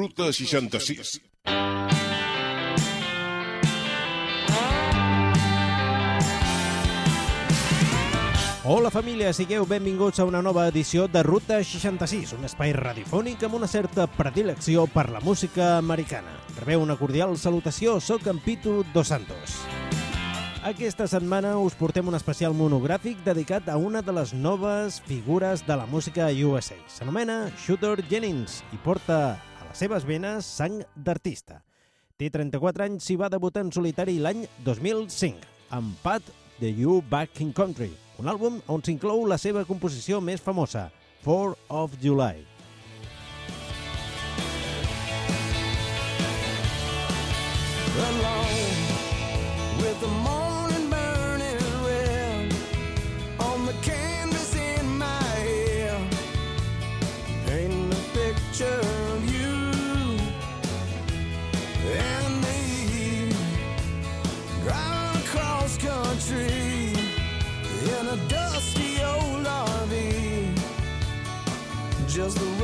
Ruta 66. Hola família, sigueu benvinguts a una nova edició de Ruta 66, un espai radiofònic amb una certa predilecció per la música americana. Rebeu una cordial salutació, sóc en Pitu Dos Santos. Aquesta setmana us portem un especial monogràfic dedicat a una de les noves figures de la música USA. S'anomena Shooter Jennings i porta les seves venes sang d'artista. Té 34 anys i va debutar en solitari l'any 2005 amb Pat de You Back in Country, un àlbum on s'inclou la seva composició més famosa, 4 of July. alone with the morning burning red on the canvas in my head, a picture just the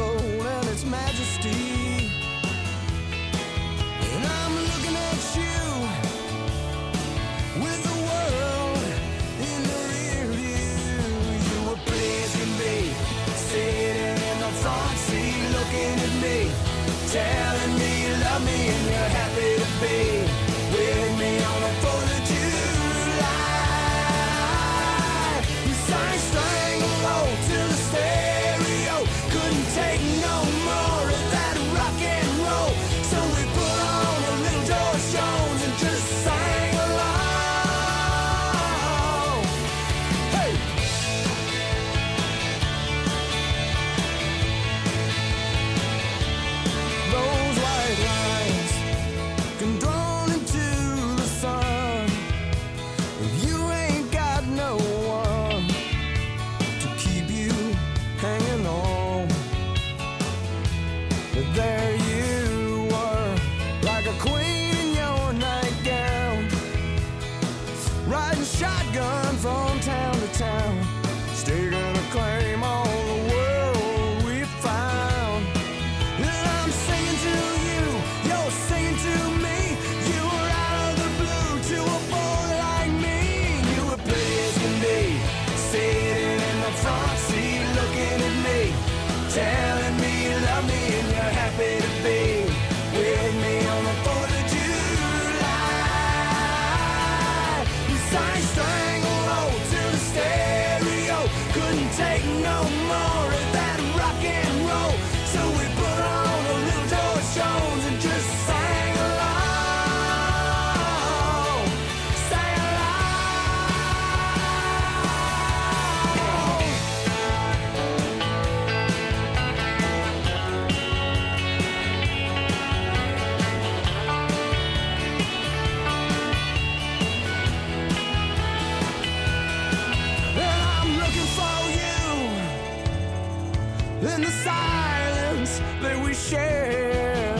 that we share.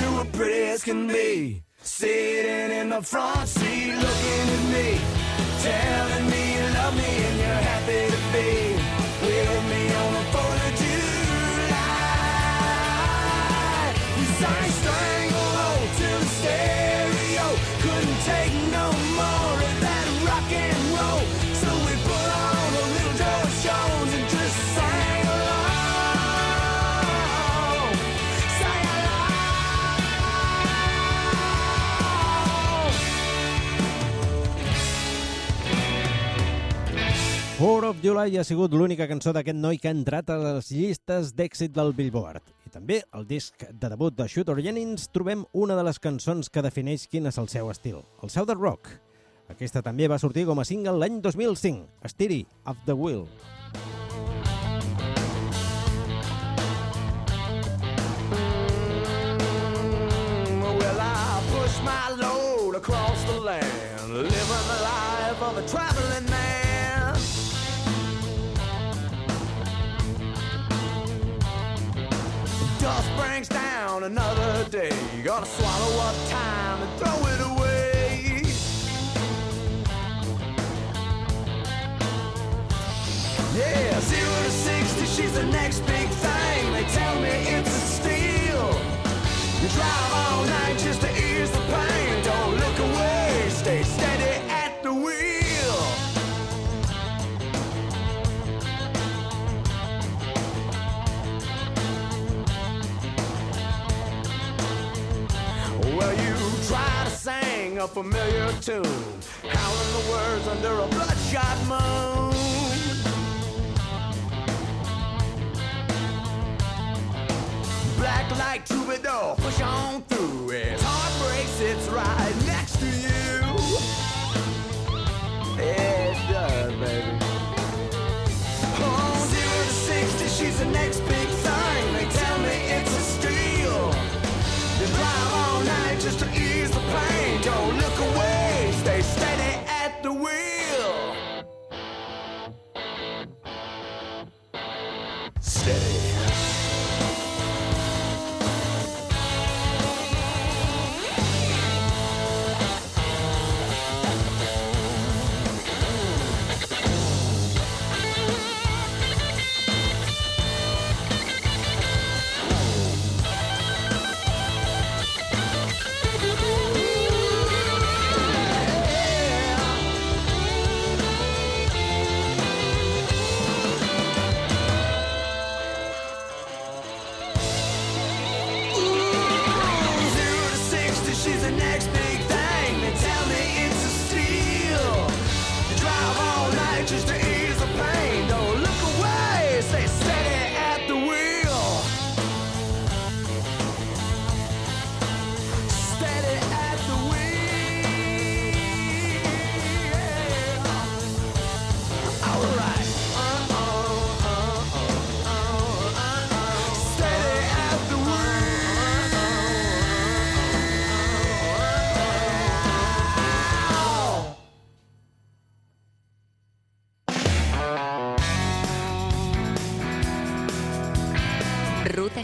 You were pretty as can be, sitting in the front seat, looking at me, telling me you love me and you're happy to be with me on the Fourth of July. We sang Stranglehold Four of July ha sigut l'única cançó d'aquest noi que ha entrat a les llistes d'èxit del Billboard. I també al disc de debut de Shooter Jennings trobem una de les cançons que defineix quin és el seu estil, el seu de rock. Aquesta també va sortir com a single l'any 2005, Steady of the Wheel. Well, I push my load across the land Living the life of a traveling man down another day. Gotta swallow up time and throw it away. Yeah, zero to sixty, she's the next big thing. They tell me it's a familiar tune, howling the words under a bloodshot moon. Black light troubadour, push on through. As heart breaks, it's right next to you. It does, baby. Oh, zero to sixty, she's the next big thing. They tell me it's a steal. You drive all night just to ease the pain. Don't look away, stay steady at the wheel.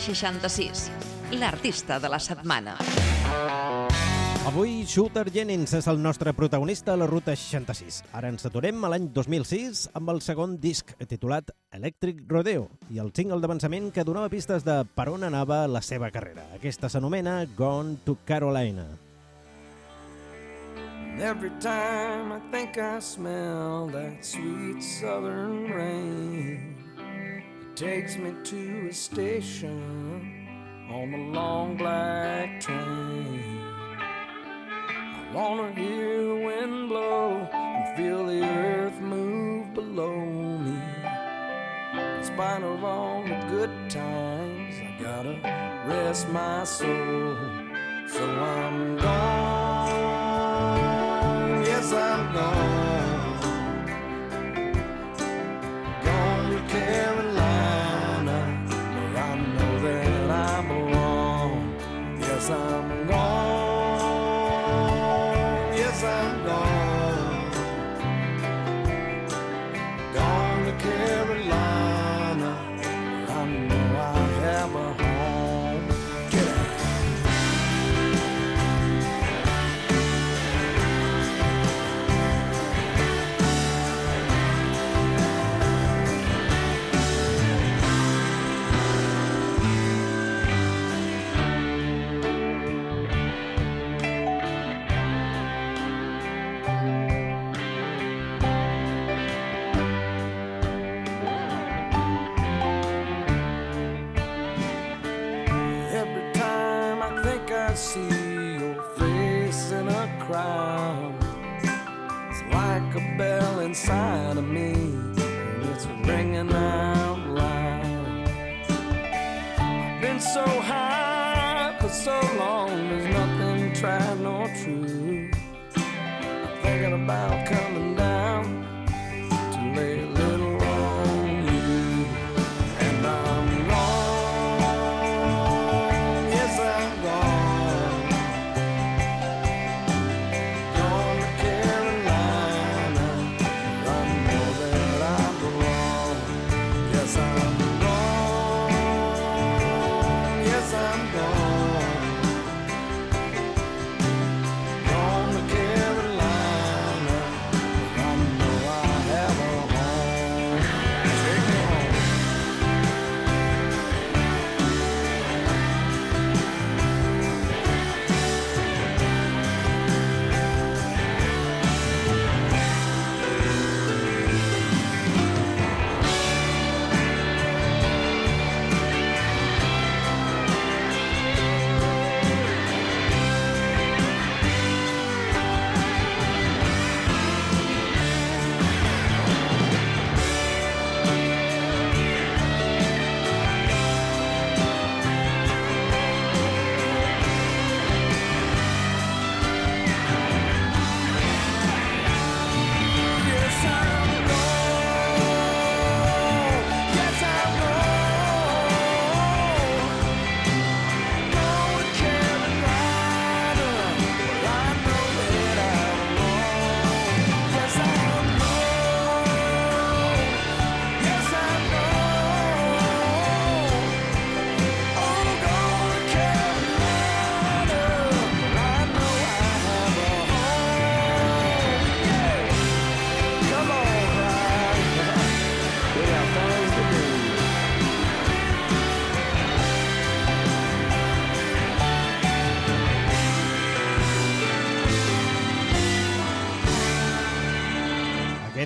66, l'artista de la setmana. Avui, Shooter Jennings és el nostre protagonista a la Ruta 66. Ara ens aturem a l'any 2006 amb el segon disc titulat Electric Rodeo i el single d'avançament que donava pistes de per on anava la seva carrera. Aquesta s'anomena Gone to Carolina. And Every time I think I smell that sweet southern rain, takes me to a station on the long black train. I wanna hear the wind blow and feel the earth move below me. In spite of all the good times, I gotta rest my soul. So I'm gone,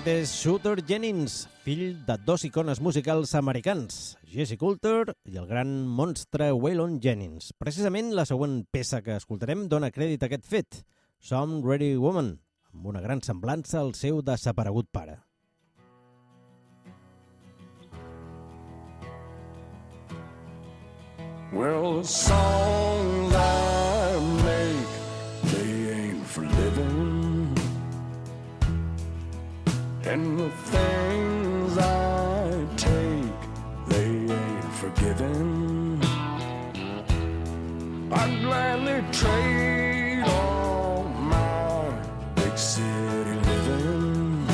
és Shooter Jennings, fill de dos icones musicals americans, Jesse Coulter i el gran monstre Waylon Jennings. Precisament la següent peça que escoltarem dona crèdit a aquest fet, Some Ready Woman, amb una gran semblança al seu desaparegut pare. Well, the songs And the things I take, they ain't forgiven. I'd gladly trade all my big city living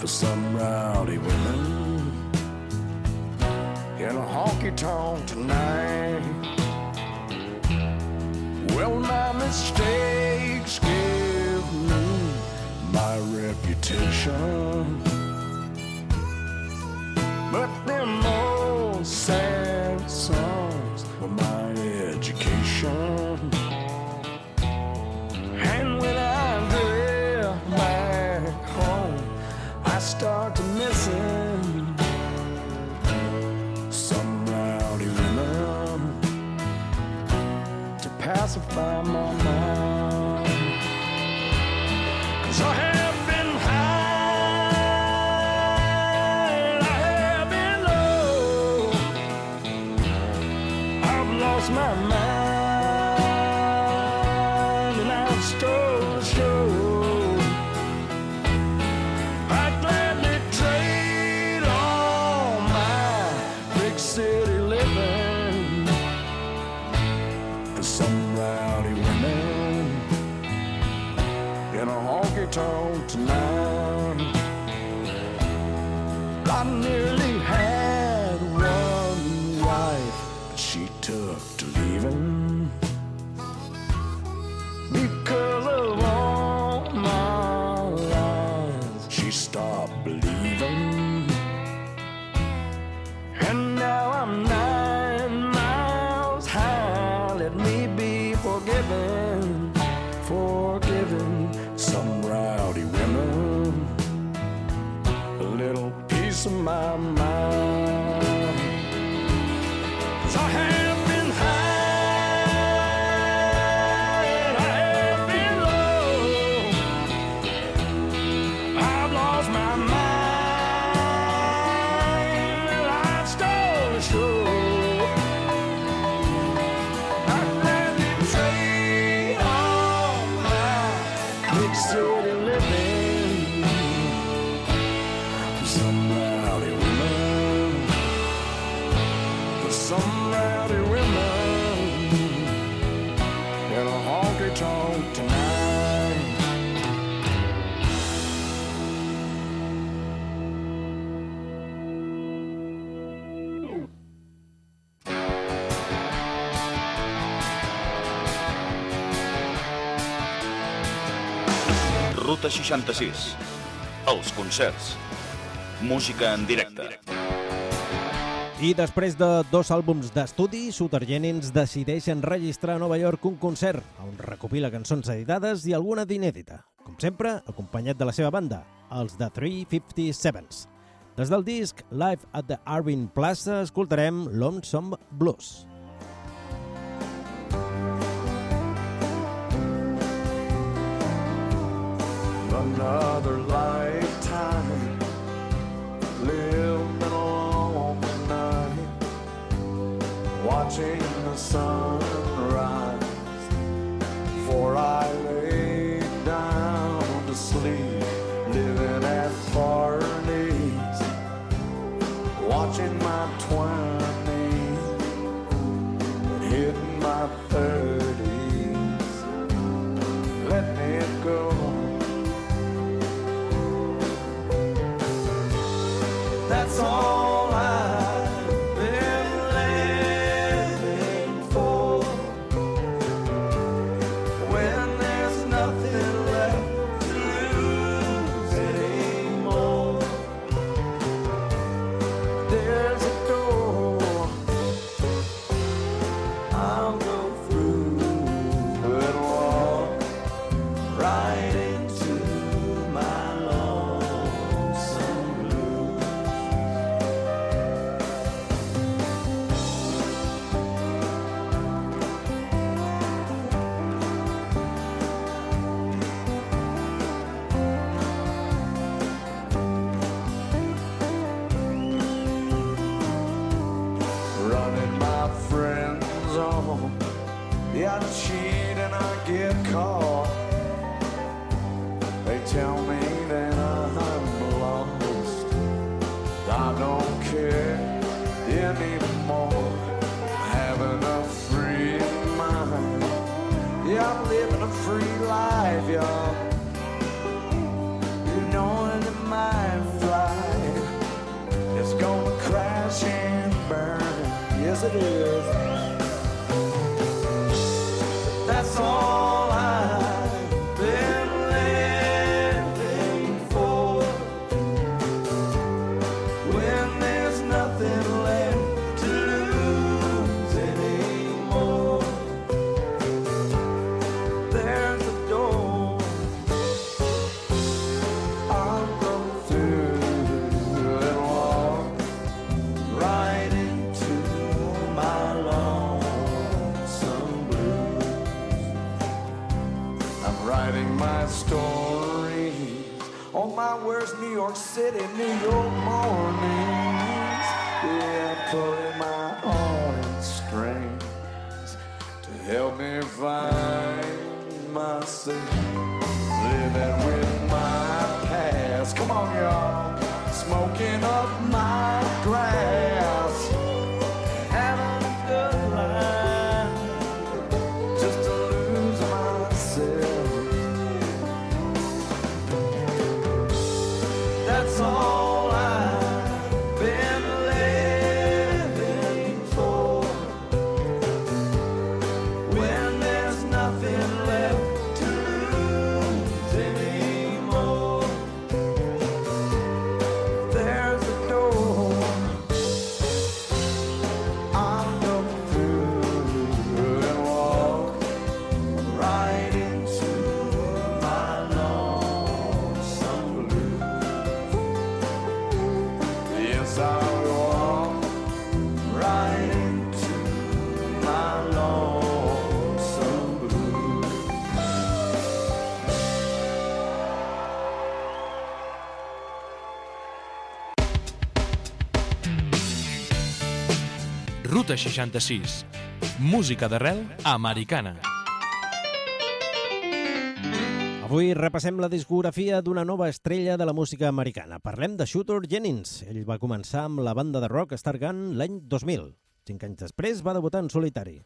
for some rowdy women in a honky tonk tonight. Well, my mistakes 人生。My mind. 66. Els concerts. Música en directe. I després de dos àlbums d'estudi, Suter Jennings decideix enregistrar a Nova York un concert on recopila cançons editades i alguna d'inèdita. Com sempre, acompanyat de la seva banda, els The 357s. Des del disc Live at the Arvin Plaza escoltarem Lonesome Blues. Another lifetime. Living along the night watching the sun rise For I lay Ruta 66. Música d'arrel americana. Avui repassem la discografia d'una nova estrella de la música americana. Parlem de Shooter Jennings. Ell va començar amb la banda de rock Stargun l'any 2000. Cinc anys després va debutar en solitari.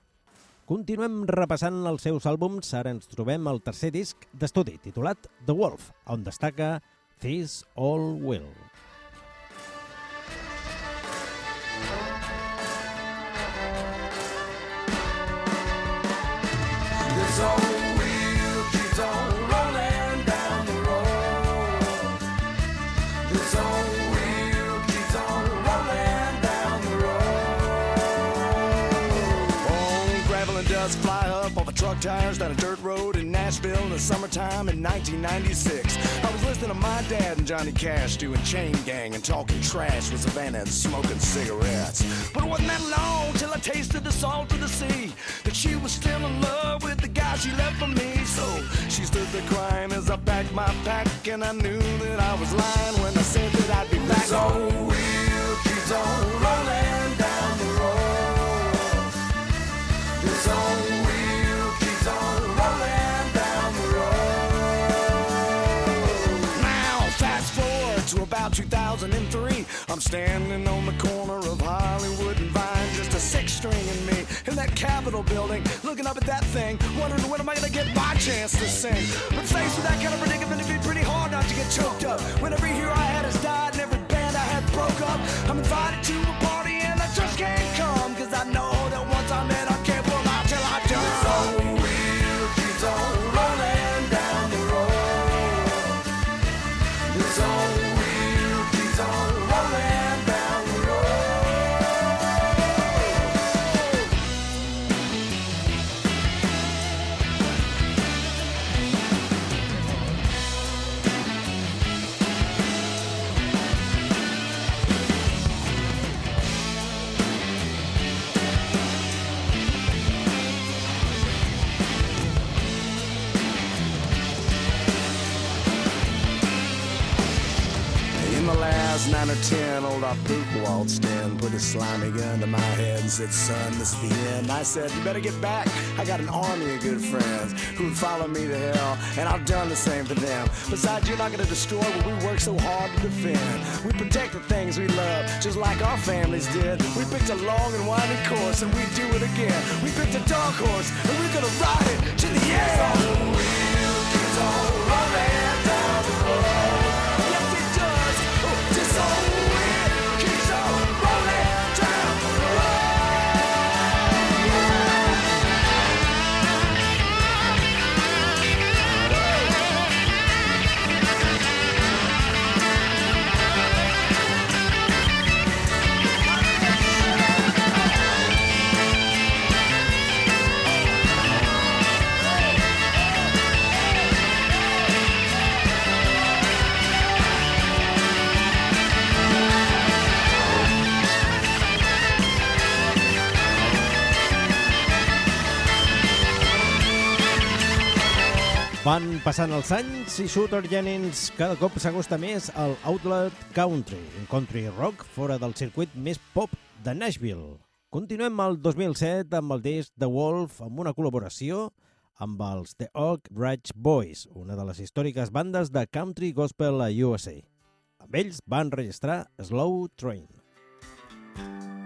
Continuem repassant els seus àlbums. Ara ens trobem al tercer disc d'estudi, titulat The Wolf, on destaca This All Will. Tires down a dirt road in Nashville in the summertime in 1996. I was listening to my dad and Johnny Cash doing chain gang and talking trash with Savannah and smoking cigarettes. But it wasn't that long till I tasted the salt of the sea. That she was still in love with the guy she left for me. So she stood there crying as I packed my pack, and I knew that I was lying when I said that I'd be back. This standing on the corner of Hollywood and Vine, just a six string in me in that Capitol building, looking up at that thing, wondering when am I gonna get my chance to sing. But faced with that kind of predicament, it'd be pretty hard not to get choked up. When every hero I had has died and every band I had broke up, I'm invited to a slimy gun to my head and said, son, this is the end. I said, you better get back. I got an army of good friends who would follow me to hell, and I've done the same for them. Besides, you're not gonna destroy what we work so hard to defend. We protect the things we love, just like our families did. We picked a long and winding course, and we do it again. We picked a dark horse, and we're gonna ride it to the end. Passant els anys i Shooter Jennings cada cop s'acosta més al Outlet Country, un country rock fora del circuit més pop de Nashville. Continuem al 2007 amb el disc The Wolf amb una col·laboració amb els The Oak Ridge Boys, una de les històriques bandes de country gospel a USA. Amb ells van registrar Slow Train. Every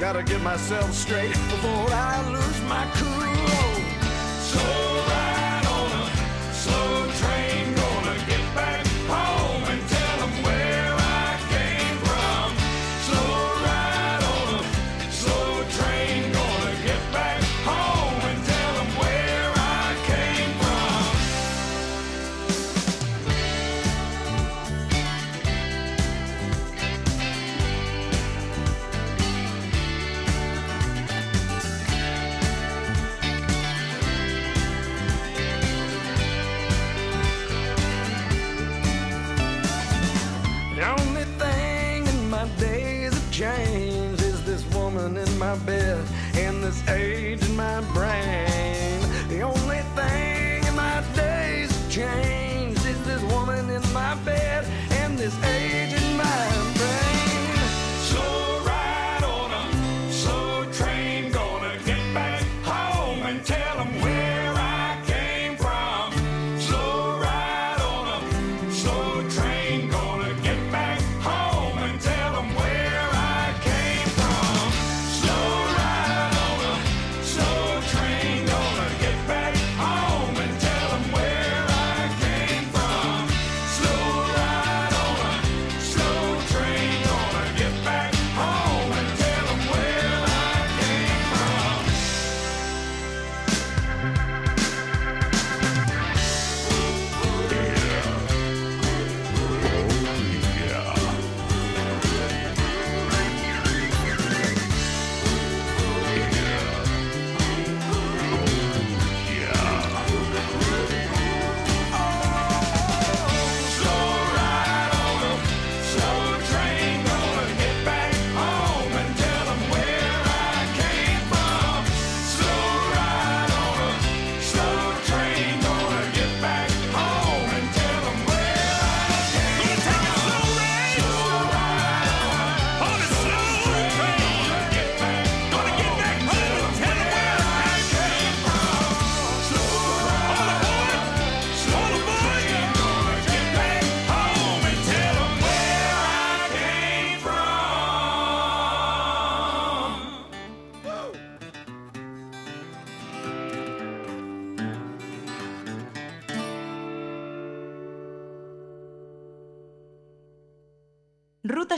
Gotta get myself straight before I lose my cool. So ride on a slow train, gonna get back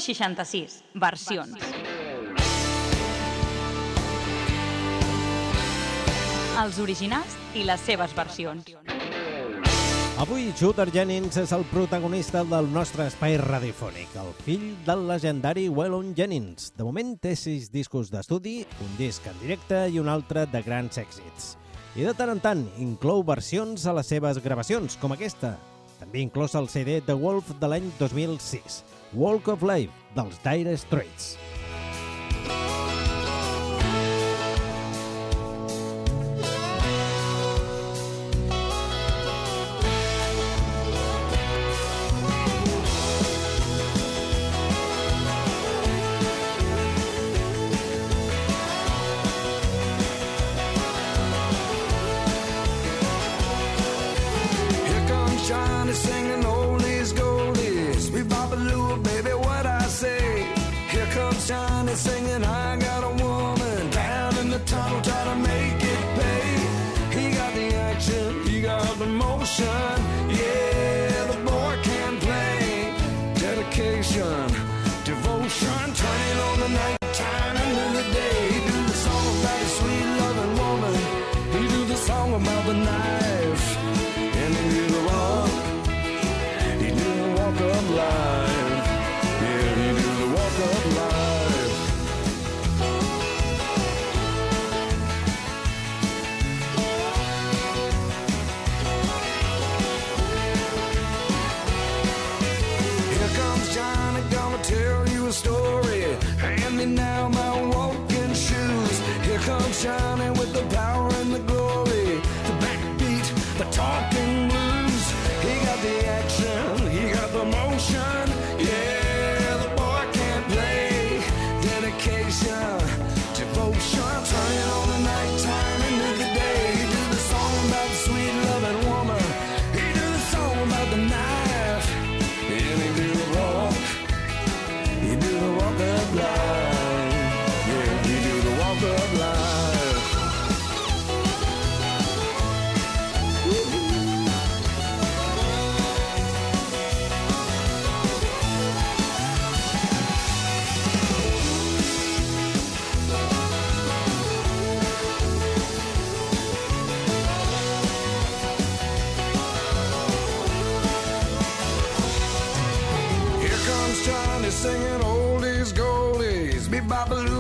66, versions. Els originals i les seves versions. Avui, Shooter Jennings és el protagonista del nostre espai radiofònic, el fill del legendari Waylon Jennings. De moment té sis discos d'estudi, un disc en directe i un altre de grans èxits. I de tant en tant inclou versions a les seves gravacions, com aquesta. També inclòs el CD The Wolf de l'any 2006, Walk of Life, dels Dire Straits.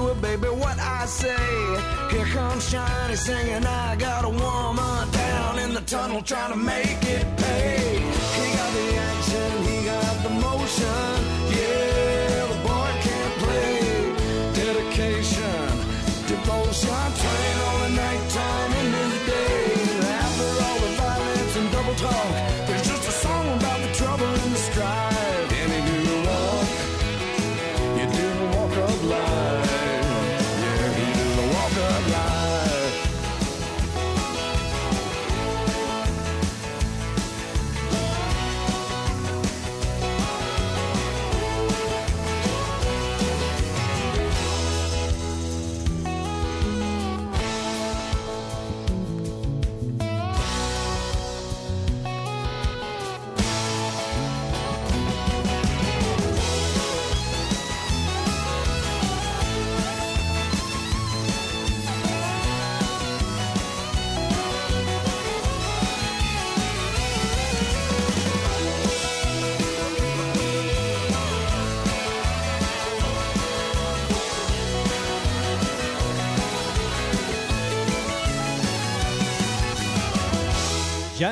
Babaloo, baby, what I say. Here comes Shiny singing, I got a woman down in the tunnel trying to make it pay. He got the action, he got the motion. Yeah,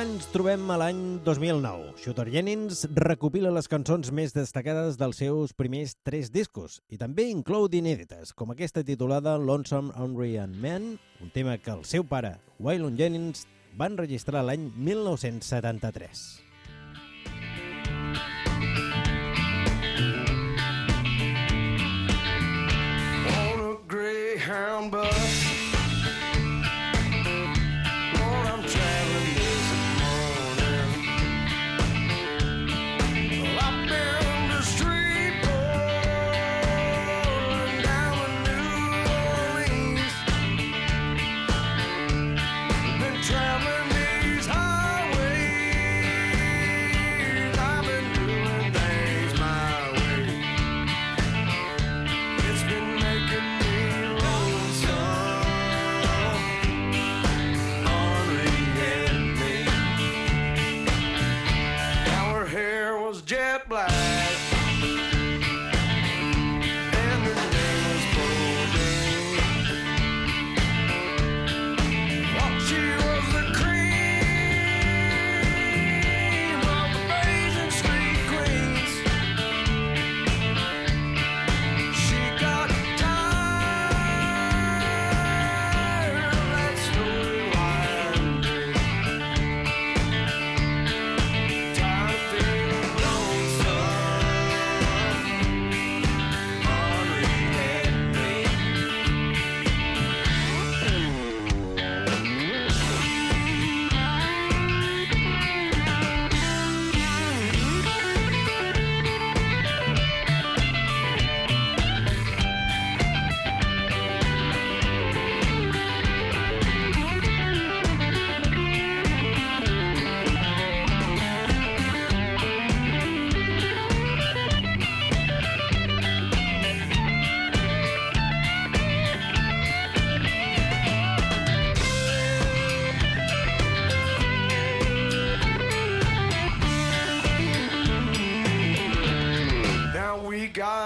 ens trobem a l'any 2009. Shooter Jennings recopila les cançons més destacades dels seus primers tres discos i també inclou d'inèdites, com aquesta titulada Lonesome and Man, un tema que el seu pare, Waylon Jennings, va enregistrar l'any 1973. on a Greyhound bus.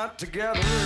not together.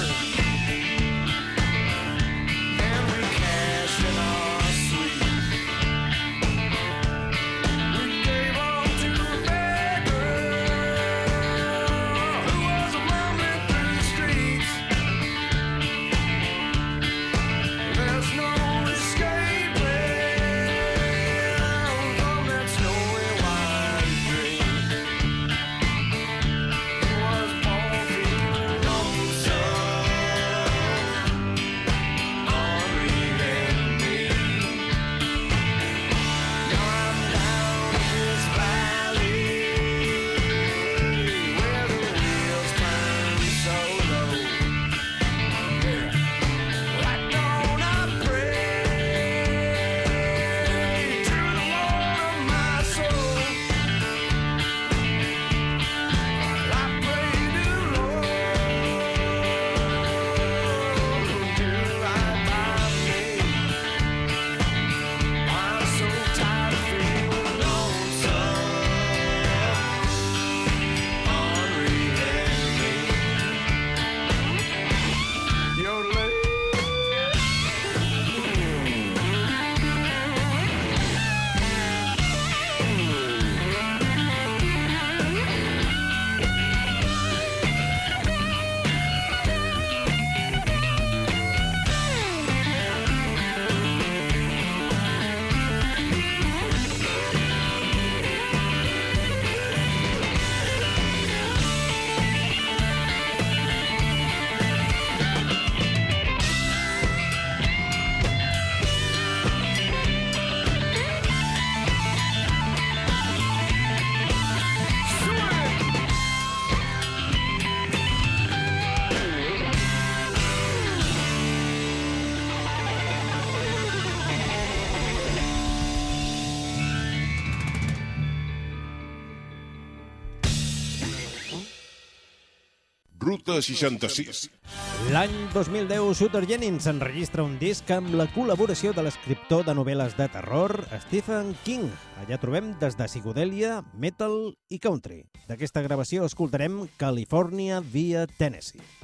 1966. L'any 2010, Shooter Jennings enregistra un disc amb la col·laboració de l'escriptor de novel·les de terror Stephen King. Allà trobem des de psicodèlia, metal i country. D'aquesta gravació escoltarem California via Tennessee.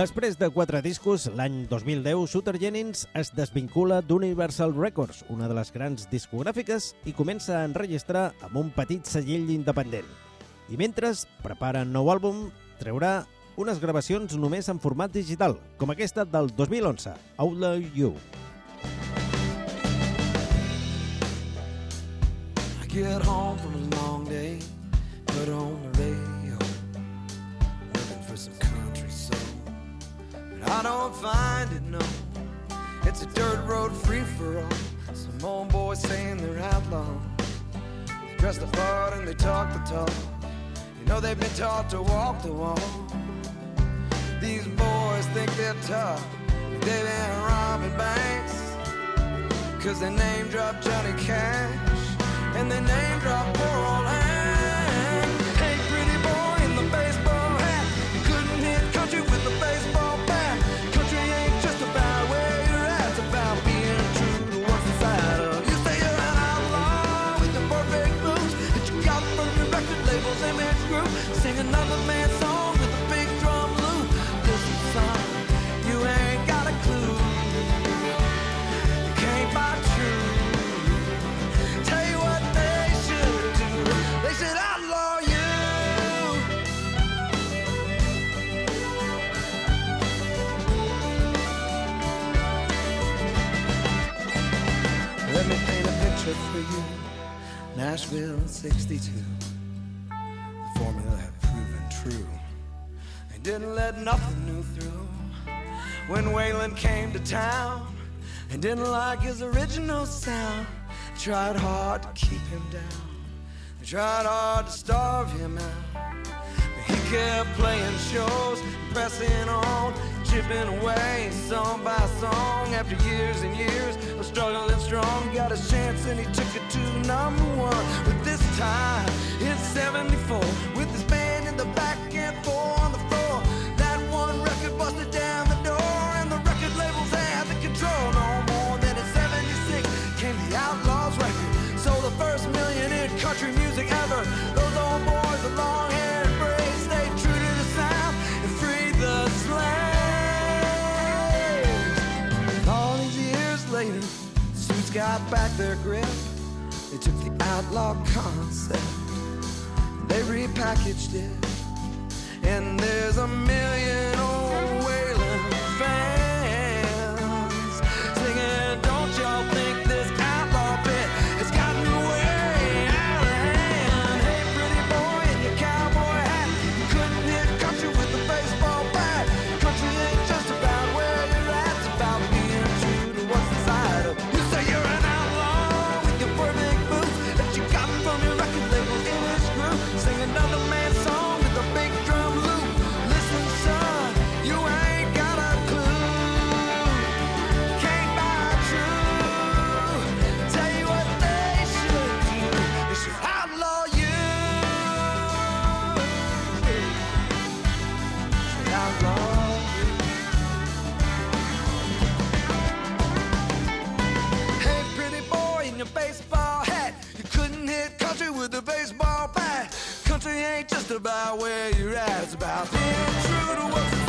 Després de quatre discos, l'any 2010, Shooter Jennings es desvincula d'Universal Records, una de les grans discogràfiques, i comença a enregistrar amb un petit segell independent. I mentre prepara un nou àlbum, treurà unes gravacions només en format digital, com aquesta del 2011, Outlaw You. I get home from a long day, put on I don't find it, no. It's a dirt road free for all. Some old boys saying they're outlaws. They dress the part and they talk the talk. You know they've been taught to walk the walk. These boys think they're tough. They've been robbing banks. Cause they name drop Johnny Cash and they name drop poor old didn't like his original sound, tried hard to keep him down. Tried hard to starve him out. But he kept playing shows, pressing on, chipping away, song by song. After years and years of struggling strong, got his chance and he took it to number one. But this time, it's 74, got back their grip. They took the outlaw concept, they repackaged it, and there's a million about where you're at, it's about being true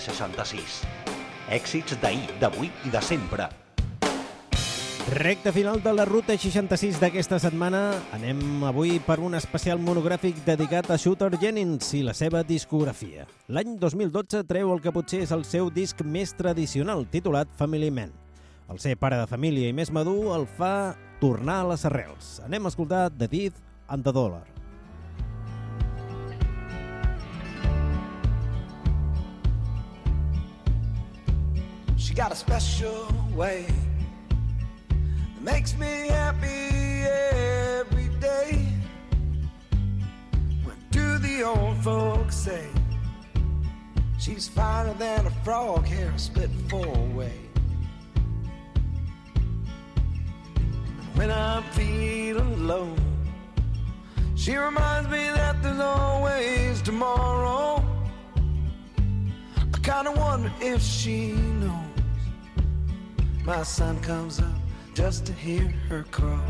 66. Èxits d'ahir, d'avui i de sempre. Recte final de la Ruta 66 d'aquesta setmana. Anem avui per un especial monogràfic dedicat a Shooter Jennings i la seva discografia. L'any 2012 treu el que potser és el seu disc més tradicional, titulat Family Man. El ser pare de família i més madur el fa tornar a les arrels. Anem a escoltar The Teeth and the Dollar. She got a special way that makes me happy every day. What do the old folks say? She's finer than a frog, hair split four way. When I'm feeling low, she reminds me that there's always tomorrow. I kinda wonder if she knows my sun comes up just to hear her crow.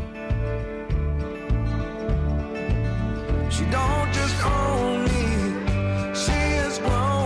She don't just own me, she has grown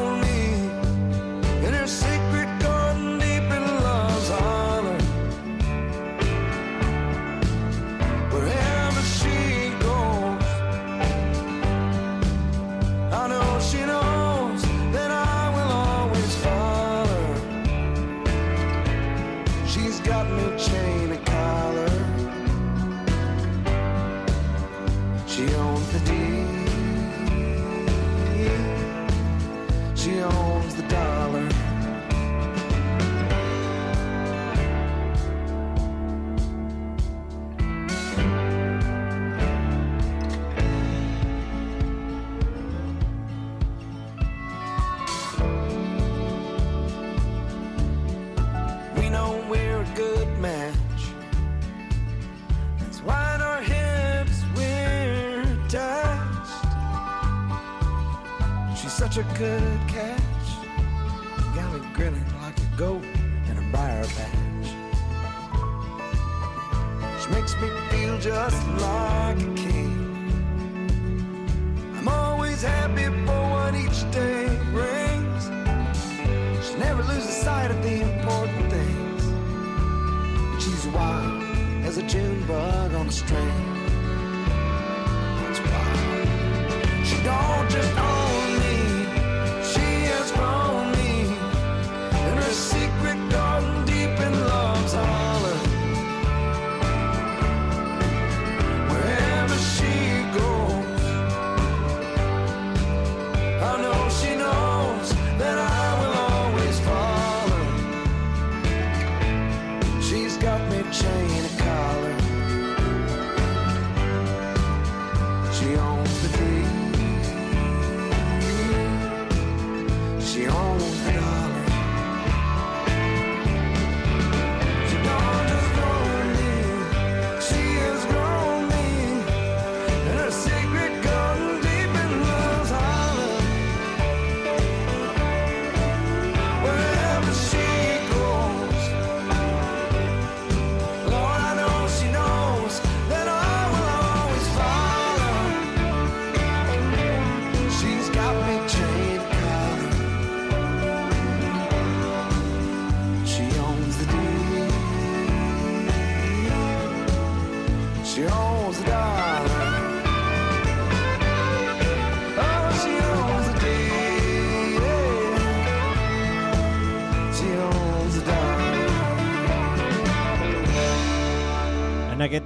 good cat.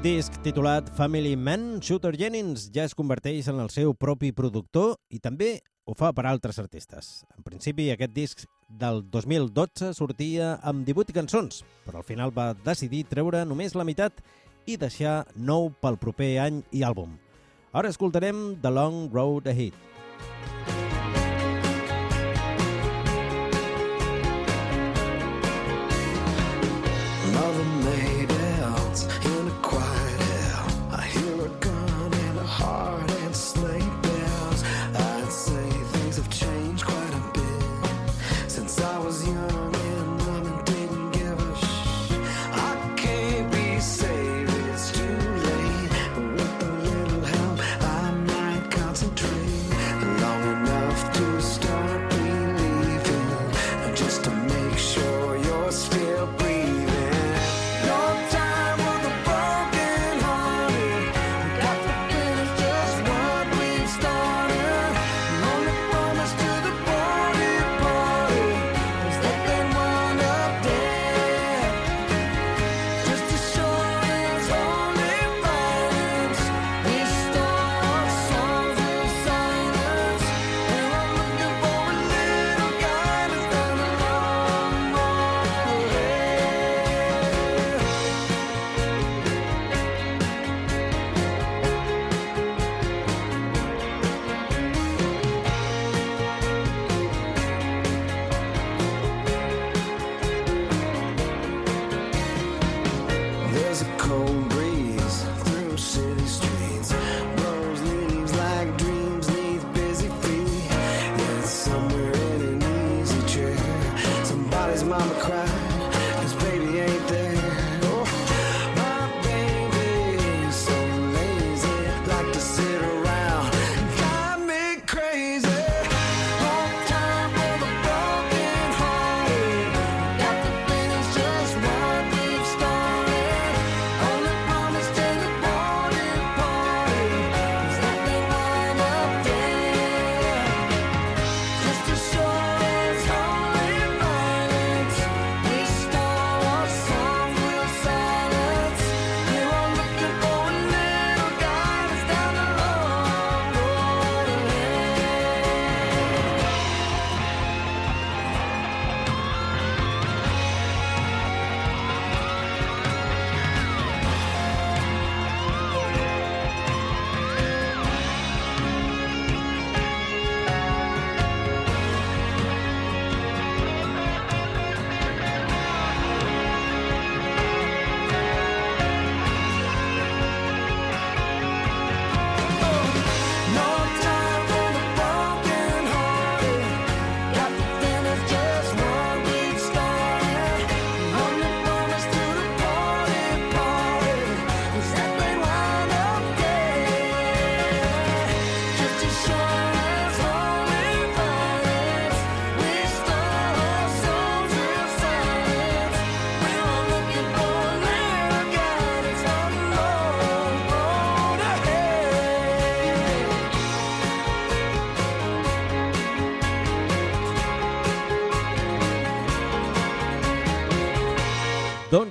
Disc titulat Family Man, Shooter Jennings ja es converteix en el seu propi productor i també ho fa per altres artistes. En principi, aquest disc del 2012 sortia amb 18 cançons, però al final va decidir treure només la meitat i deixar nou pel proper any i àlbum. Ara escoltarem The Long Road Ahead. Mother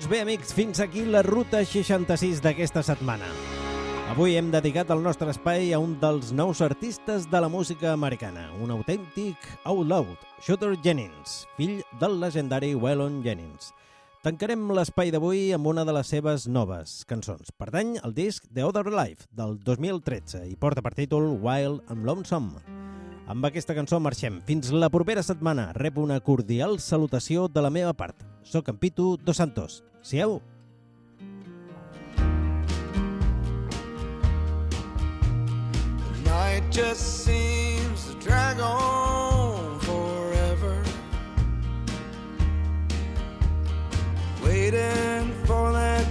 Doncs bé, amics, fins aquí la ruta 66 d'aquesta setmana. Avui hem dedicat el nostre espai a un dels nous artistes de la música americana, un autèntic outlaw, Shooter Jennings, fill del legendari Waylon Jennings. Tancarem l'espai d'avui amb una de les seves noves cançons. Pertany al disc The Other Life, del 2013, i porta per títol Wild and Lonesome. Amb aquesta cançó marxem. Fins la propera setmana. Rep una cordial salutació de la meva part. Soc en Pitu Dos Santos. The night just seems to drag on forever. Waiting for that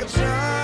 like a child